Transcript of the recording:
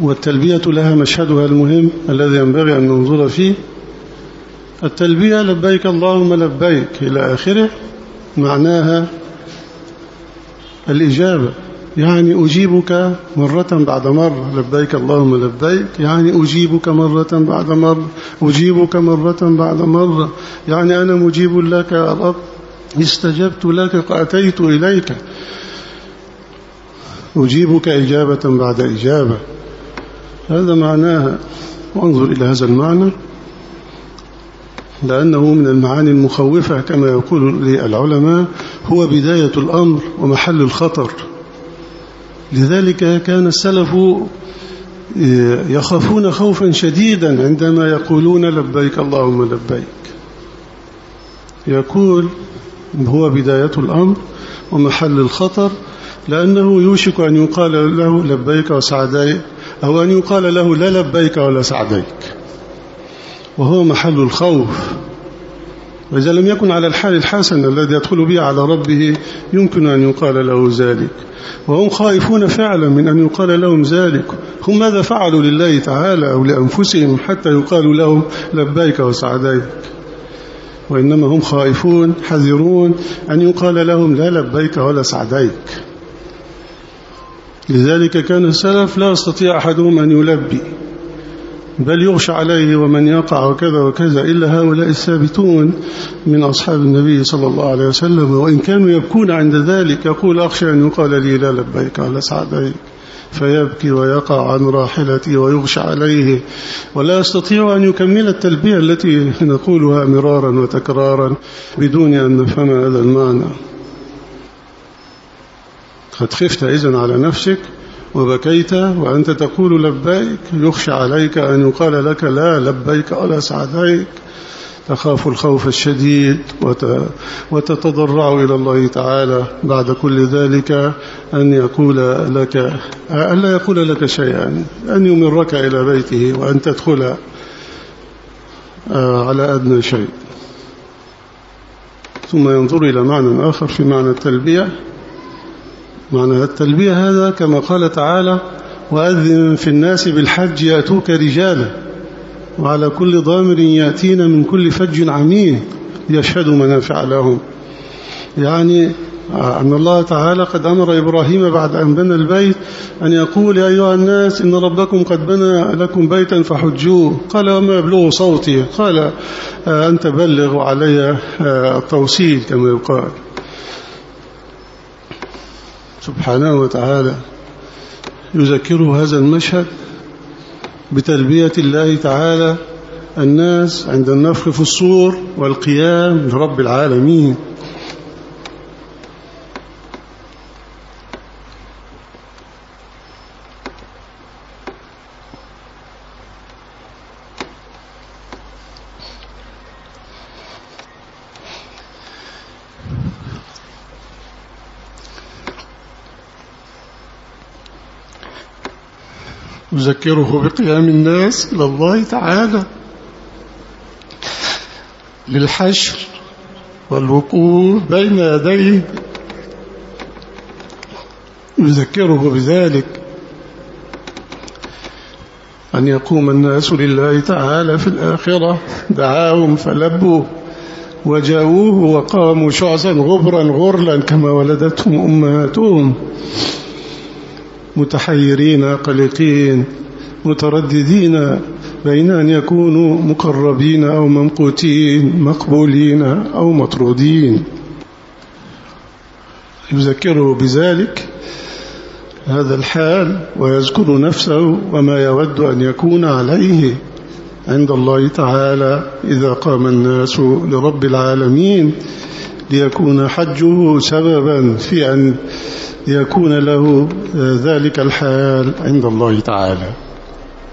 والتلبية لها مشهدها المهم الذي ينبغي أن ننظر فيه. التلبية لبيك اللهم لبيك إلى آخره معناها الإجابة. يعني أجيبك مرة بعد مرة لبيك اللهم لبيك. يعني أجيبك مرة بعد مرة أجيبك مرة بعد مرة يعني أنا مجيب لك يا رب. استجبت لك فأتيت إليك. أجيبك إجابة بعد إجابة. هذا معناها وانظر إلى هذا المعنى لأنه من المعاني المخوفة كما يقول العلماء هو بداية الأمر ومحل الخطر. لذلك كان السلف يخافون خوفا شديدا عندما يقولون لبيك اللهم لبيك. يقول هو بداية الأمر ومحل الخطر لأنه يوشك أن يقال له لبيك وسعديك أو أن يقال له لا لبيك ولا سعديك. وهو محل الخوف. وإذا لم يكن على الحال الحسن الذي يدخل به على ربه يمكن أن يقال له ذلك. وهم خائفون فعلا من أن يقال لهم ذلك. هم ماذا فعلوا لله تعالى أو لأنفسهم حتى يقال لهم لبيك وسعديك؟ وإنما هم خائفون حذرون أن يقال لهم لا لبيك ولا سعديك. لذلك كان السلف لا يستطيع أحدهم أن يلبي بل يغشى عليه ومن يقع وكذا وكذا إلا هؤلاء الثابتون من أصحاب النبي صلى الله عليه وسلم. وإن كانوا يبكون عند ذلك يقول أخشى أن يقال لي لا لبيك على سعديك فيبكي ويقع عن راحلتي ويغشى عليه. ولا يستطيع أن يكمل التلبية التي نقولها مرارا وتكرارا بدون أن نفهم هذا المعنى. قد خفت إذن على نفسك وبكيت وأنت تقول لبيك يخشى عليك أن يقال لك لا لبيك ولا سعديك. تخاف الخوف الشديد وتتضرع إلى الله تعالى. بعد كل ذلك أن يقول لك ألا يقول لك شيئا أن يمرك إلى بيته وأن تدخل على أدنى شيء. ثم ينظر إلى معنى آخر في معنى التلبية. معنى التلبية هذا كما قال تعالى وأذن في الناس بالحج يأتوك رجالا وعلى كل ضامر يأتين من كل فج عميق يشهد منافع لهم. يعني أن الله تعالى قد أمر إبراهيم بعد أن بنى البيت أن يقول يا أيها الناس إن ربكم قد بنى لكم بيتا فحجوه. قال وما يبلغ صوتي؟ قال أنت بلغ علي التوصيل كما يقال. سبحانه وتعالى يذكره هذا المشهد بتلبية الله تعالى الناس عند النفخ في الصور والقيام لرب العالمين. يذكره بقيام الناس إلى الله تعالى. للحشر والوقوف بين يديه. يذكره بذلك. أن يقوم الناس لله تعالى في الآخرة. دعاهم فلبوا وجاءوه وقاموا شعثا غبرا غرلا كما ولدتهم أمهاتهم. متحيرين قلقين مترددين بين أن يكونوا مقربين أو ممقوتين مقبولين أو مطرودين. يذكره بذلك هذا الحال ويذكر نفسه وما يود أن يكون عليه عند الله تعالى إذا قام الناس لرب العالمين. ليكون حجه سببا في أن يكون له ذلك الحال عند الله تعالى.